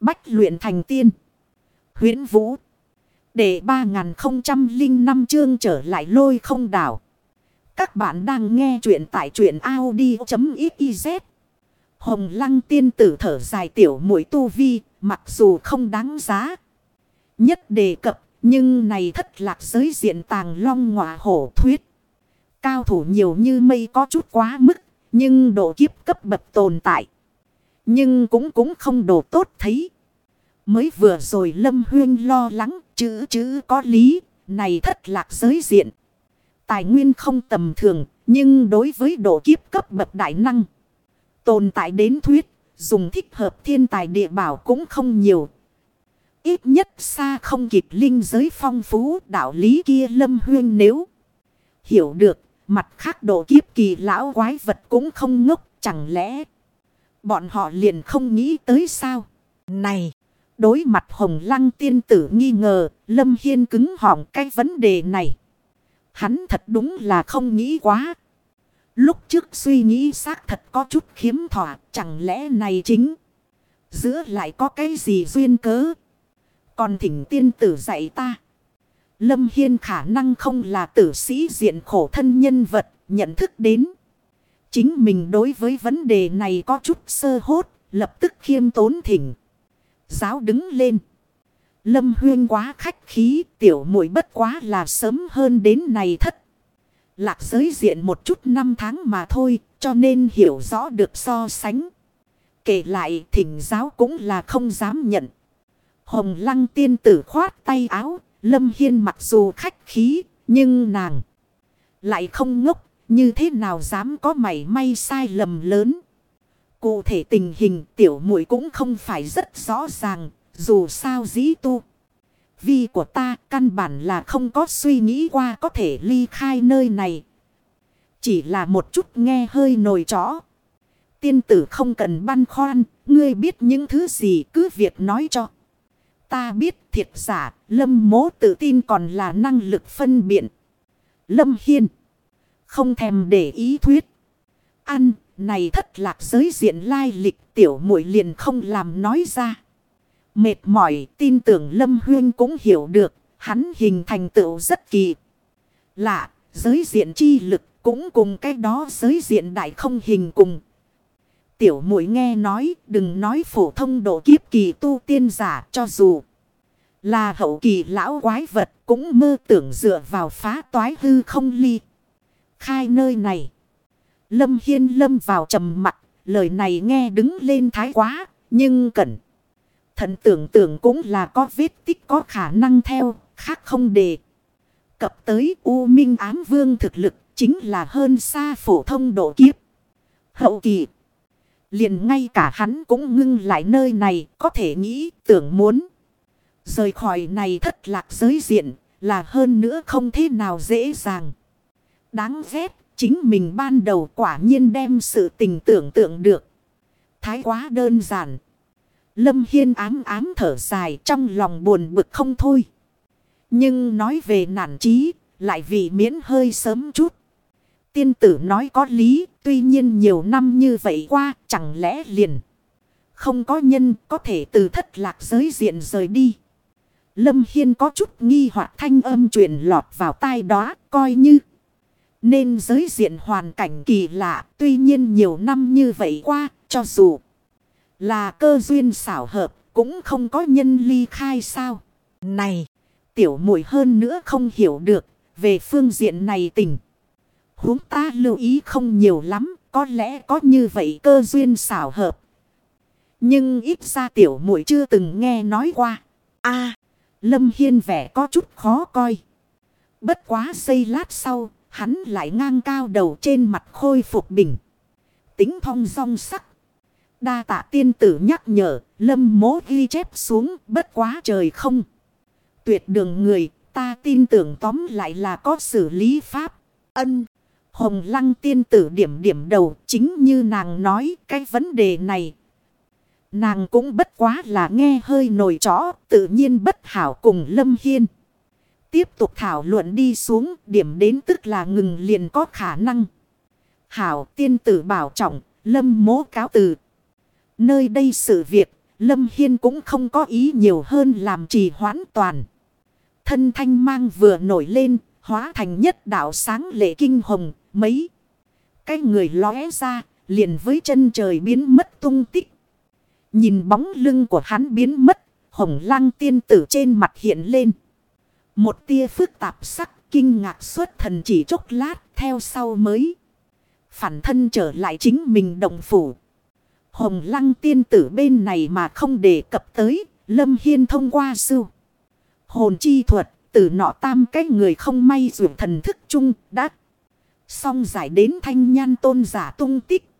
Bách luyện thành tiên. huyễn Vũ. Để 3005 chương trở lại lôi không đảo. Các bạn đang nghe truyện tại truyện Audi.xyz. Hồng lăng tiên tử thở dài tiểu mũi tu vi, mặc dù không đáng giá. Nhất đề cập, nhưng này thất lạc giới diện tàng long ngọa hổ thuyết. Cao thủ nhiều như mây có chút quá mức, nhưng độ kiếp cấp bậc tồn tại. Nhưng cũng cũng không đồ tốt thấy. Mới vừa rồi Lâm Huyên lo lắng, chữ chữ có lý, này thất lạc giới diện. Tài nguyên không tầm thường, nhưng đối với độ kiếp cấp bậc đại năng. Tồn tại đến thuyết, dùng thích hợp thiên tài địa bảo cũng không nhiều. Ít nhất xa không kịp linh giới phong phú đạo lý kia Lâm Huyên nếu. Hiểu được, mặt khác độ kiếp kỳ lão quái vật cũng không ngốc, chẳng lẽ... Bọn họ liền không nghĩ tới sao. Này, đối mặt hồng lăng tiên tử nghi ngờ, Lâm Hiên cứng họng cái vấn đề này. Hắn thật đúng là không nghĩ quá. Lúc trước suy nghĩ xác thật có chút khiếm thỏa, chẳng lẽ này chính. Giữa lại có cái gì duyên cớ. Còn thỉnh tiên tử dạy ta. Lâm Hiên khả năng không là tử sĩ diện khổ thân nhân vật, nhận thức đến. Chính mình đối với vấn đề này có chút sơ hốt, lập tức khiêm tốn thỉnh. Giáo đứng lên. Lâm Huyên quá khách khí, tiểu muội bất quá là sớm hơn đến này thất. Lạc giới diện một chút năm tháng mà thôi, cho nên hiểu rõ được so sánh. Kể lại thỉnh giáo cũng là không dám nhận. Hồng lăng tiên tử khoát tay áo, Lâm Hiên mặc dù khách khí, nhưng nàng lại không ngốc như thế nào dám có mảy may sai lầm lớn. Cụ thể tình hình tiểu muội cũng không phải rất rõ ràng. Dù sao dĩ tu. Vi của ta căn bản là không có suy nghĩ qua có thể ly khai nơi này. Chỉ là một chút nghe hơi nổi chó. Tiên tử không cần băn khoăn. Ngươi biết những thứ gì cứ việc nói cho. Ta biết thiệt giả. Lâm mố tự tin còn là năng lực phân biện. Lâm Hiên. Không thèm để ý thuyết. Ăn, này thất lạc giới diện lai lịch tiểu muội liền không làm nói ra. Mệt mỏi tin tưởng Lâm Huyên cũng hiểu được, hắn hình thành tựu rất kỳ. Lạ, giới diện chi lực cũng cùng cái đó giới diện đại không hình cùng. Tiểu muội nghe nói, đừng nói phổ thông độ kiếp kỳ tu tiên giả cho dù là hậu kỳ lão quái vật cũng mơ tưởng dựa vào phá toái hư không ly khai nơi này. Lâm Hiên lâm vào trầm mặt, lời này nghe đứng lên thái quá, nhưng cẩn. Thận tưởng tưởng cũng là có vết tích có khả năng theo, khác không đề. Cập tới U Minh Ám Vương thực lực chính là hơn xa phổ thông độ kiếp. Hậu kỳ. Liền ngay cả hắn cũng ngưng lại nơi này có thể nghĩ tưởng muốn. Rời khỏi này thất lạc giới diện là hơn nữa không thế nào dễ dàng. Đáng ghét, chính mình ban đầu quả nhiên đem sự tình tưởng tượng được. Thái quá đơn giản. Lâm Hiên ám ám thở dài trong lòng buồn bực không thôi. Nhưng nói về nản trí, lại vì miễn hơi sớm chút. Tiên tử nói có lý, tuy nhiên nhiều năm như vậy qua, chẳng lẽ liền. Không có nhân có thể từ thất lạc giới diện rời đi. Lâm Hiên có chút nghi hoặc thanh âm truyền lọt vào tai đó, coi như. Nên giới diện hoàn cảnh kỳ lạ, tuy nhiên nhiều năm như vậy qua, cho dù là cơ duyên xảo hợp, cũng không có nhân ly khai sao. Này, tiểu muội hơn nữa không hiểu được, về phương diện này tình. huống ta lưu ý không nhiều lắm, có lẽ có như vậy cơ duyên xảo hợp. Nhưng ít ra tiểu muội chưa từng nghe nói qua. a Lâm Hiên vẻ có chút khó coi. Bất quá xây lát sau, Hắn lại ngang cao đầu trên mặt khôi phục bình. Tính thong song sắc. Đa tạ tiên tử nhắc nhở, lâm mố ghi chép xuống bất quá trời không. Tuyệt đường người, ta tin tưởng tóm lại là có xử lý pháp. Ân, hồng lăng tiên tử điểm điểm đầu chính như nàng nói cái vấn đề này. Nàng cũng bất quá là nghe hơi nổi chó, tự nhiên bất hảo cùng Lâm Hiên. Tiếp tục thảo luận đi xuống điểm đến tức là ngừng liền có khả năng. Hảo tiên tử bảo trọng, lâm mố cáo từ. Nơi đây sự việc Lâm Hiên cũng không có ý nhiều hơn làm trì hoãn toàn. Thân thanh mang vừa nổi lên, hóa thành nhất đạo sáng lệ kinh hồng, mấy. Cái người lóe ra, liền với chân trời biến mất tung tích. Nhìn bóng lưng của hắn biến mất, hồng lăng tiên tử trên mặt hiện lên. Một tia phức tạp sắc, kinh ngạc suốt thần chỉ chốc lát, theo sau mới. Phản thân trở lại chính mình đồng phủ. Hồng lăng tiên tử bên này mà không đề cập tới, Lâm Hiên thông qua sư. Hồn chi thuật, từ nọ tam cái người không may dù thần thức chung đã. Xong giải đến thanh nhan tôn giả tung tích.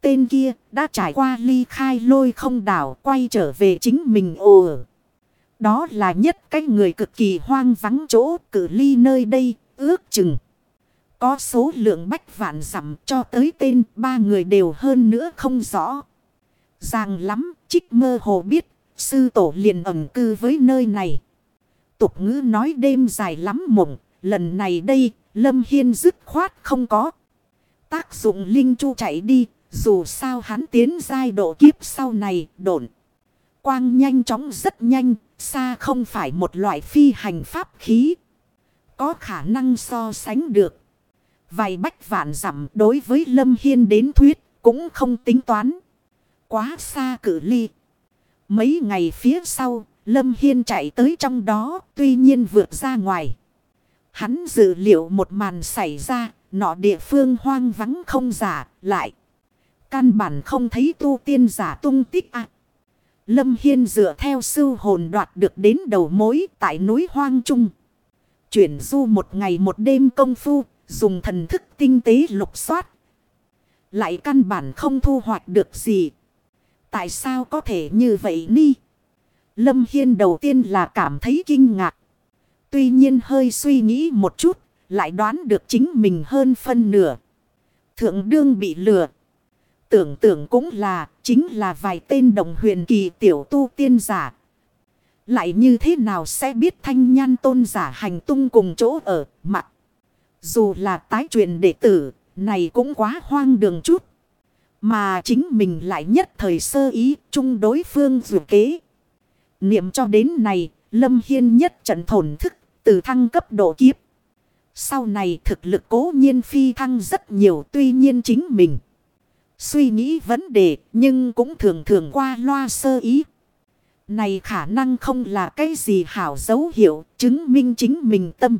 Tên kia đã trải qua ly khai lôi không đảo quay trở về chính mình ồ. Đó là nhất cái người cực kỳ hoang vắng chỗ cử ly nơi đây ước chừng. Có số lượng bách vạn dặm cho tới tên ba người đều hơn nữa không rõ. Ràng lắm, trích mơ hồ biết, sư tổ liền ẩn cư với nơi này. Tục ngữ nói đêm dài lắm mộng, lần này đây, Lâm Hiên dứt khoát không có. Tác dụng Linh Chu chạy đi, dù sao hắn tiến giai độ kiếp sau này, độn. Quang nhanh chóng rất nhanh, xa không phải một loại phi hành pháp khí. Có khả năng so sánh được. Vài bách vạn dặm đối với Lâm Hiên đến thuyết cũng không tính toán. Quá xa cử ly. Mấy ngày phía sau, Lâm Hiên chạy tới trong đó, tuy nhiên vượt ra ngoài. Hắn dự liệu một màn xảy ra, nọ địa phương hoang vắng không giả, lại. Căn bản không thấy tu tiên giả tung tích à. Lâm Hiên dựa theo sư hồn đoạt được đến đầu mối tại núi hoang trung. Chuyển du một ngày một đêm công phu, dùng thần thức tinh tế lục soát. Lại căn bản không thu hoạch được gì. Tại sao có thể như vậy ni? Lâm Hiên đầu tiên là cảm thấy kinh ngạc. Tuy nhiên hơi suy nghĩ một chút, lại đoán được chính mình hơn phân nửa. Thượng đương bị lừa. Tưởng tượng cũng là, chính là vài tên đồng huyền kỳ tiểu tu tiên giả. Lại như thế nào sẽ biết thanh nhan tôn giả hành tung cùng chỗ ở mặt. Dù là tái truyền đệ tử, này cũng quá hoang đường chút. Mà chính mình lại nhất thời sơ ý chung đối phương dù kế. Niệm cho đến này, Lâm Hiên nhất trận thổn thức từ thăng cấp độ kiếp. Sau này thực lực cố nhiên phi thăng rất nhiều tuy nhiên chính mình. Suy nghĩ vấn đề, nhưng cũng thường thường qua loa sơ ý. Này khả năng không là cái gì hảo dấu hiệu chứng minh chính mình tâm.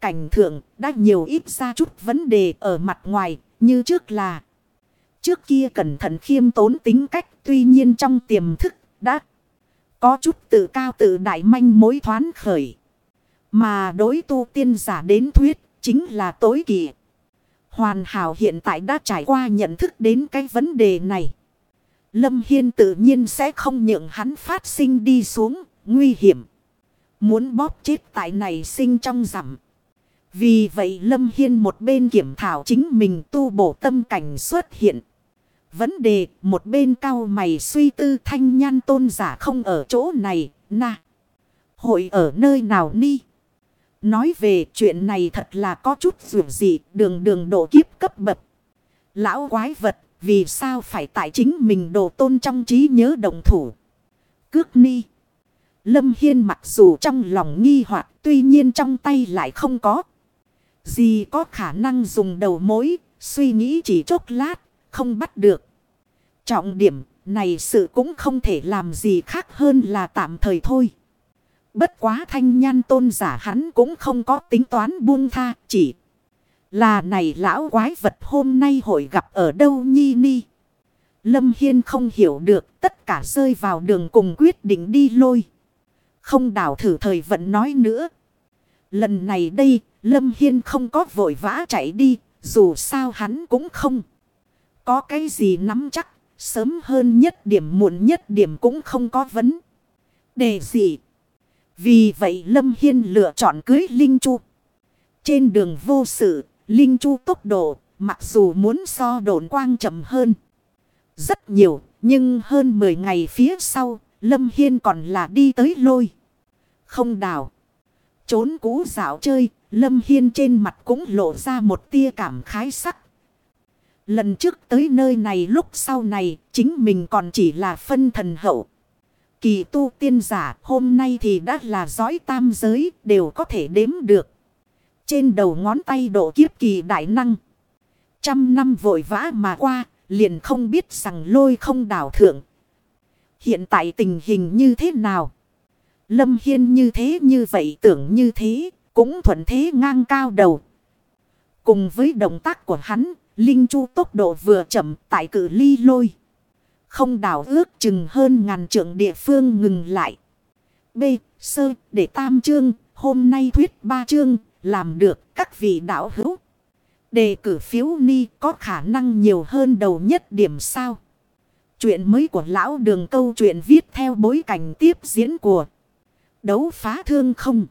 Cảnh thượng, đã nhiều ít ra chút vấn đề ở mặt ngoài, như trước là. Trước kia cẩn thận khiêm tốn tính cách, tuy nhiên trong tiềm thức, đã có chút tự cao tự đại manh mối thoán khởi. Mà đối tu tiên giả đến thuyết, chính là tối kỵ. Hoàn hảo hiện tại đã trải qua nhận thức đến cái vấn đề này. Lâm Hiên tự nhiên sẽ không nhượng hắn phát sinh đi xuống, nguy hiểm. Muốn bóp chết tại này sinh trong rằm. Vì vậy Lâm Hiên một bên kiểm thảo chính mình tu bổ tâm cảnh xuất hiện. Vấn đề một bên cao mày suy tư thanh nhan tôn giả không ở chỗ này, na. Hội ở nơi nào ni? Nói về chuyện này thật là có chút dù gì đường đường độ kiếp cấp bậc. Lão quái vật vì sao phải tại chính mình đồ tôn trong trí nhớ đồng thủ. Cước ni. Lâm Hiên mặc dù trong lòng nghi hoặc tuy nhiên trong tay lại không có. Gì có khả năng dùng đầu mối, suy nghĩ chỉ chốc lát, không bắt được. Trọng điểm này sự cũng không thể làm gì khác hơn là tạm thời thôi. Bất quá thanh nhan tôn giả hắn cũng không có tính toán buông tha, chỉ. Là này lão quái vật hôm nay hội gặp ở đâu nhi ni. Lâm Hiên không hiểu được, tất cả rơi vào đường cùng quyết định đi lôi. Không đảo thử thời vận nói nữa. Lần này đây, Lâm Hiên không có vội vã chạy đi, dù sao hắn cũng không. Có cái gì nắm chắc sớm hơn nhất điểm muộn nhất điểm cũng không có vấn đề gì. Vì vậy Lâm Hiên lựa chọn cưới Linh Chu. Trên đường vô sự, Linh Chu tốc độ, mặc dù muốn so đồn quang chậm hơn. Rất nhiều, nhưng hơn 10 ngày phía sau, Lâm Hiên còn là đi tới lôi. Không đào Trốn cú dạo chơi, Lâm Hiên trên mặt cũng lộ ra một tia cảm khái sắc. Lần trước tới nơi này lúc sau này chính mình còn chỉ là phân thần hậu. Kỳ tu tiên giả, hôm nay thì đã là giói tam giới, đều có thể đếm được. Trên đầu ngón tay độ kiếp kỳ đại năng. Trăm năm vội vã mà qua, liền không biết rằng lôi không đảo thượng. Hiện tại tình hình như thế nào? Lâm Hiên như thế như vậy tưởng như thế, cũng thuận thế ngang cao đầu. Cùng với động tác của hắn, Linh Chu tốc độ vừa chậm tại cử ly lôi. Không đảo ước chừng hơn ngàn trượng địa phương ngừng lại. B. Sơ để tam chương. Hôm nay thuyết ba chương. Làm được các vị đảo hữu. Đề cử phiếu ni có khả năng nhiều hơn đầu nhất điểm sao. Chuyện mới của lão đường câu chuyện viết theo bối cảnh tiếp diễn của đấu phá thương không.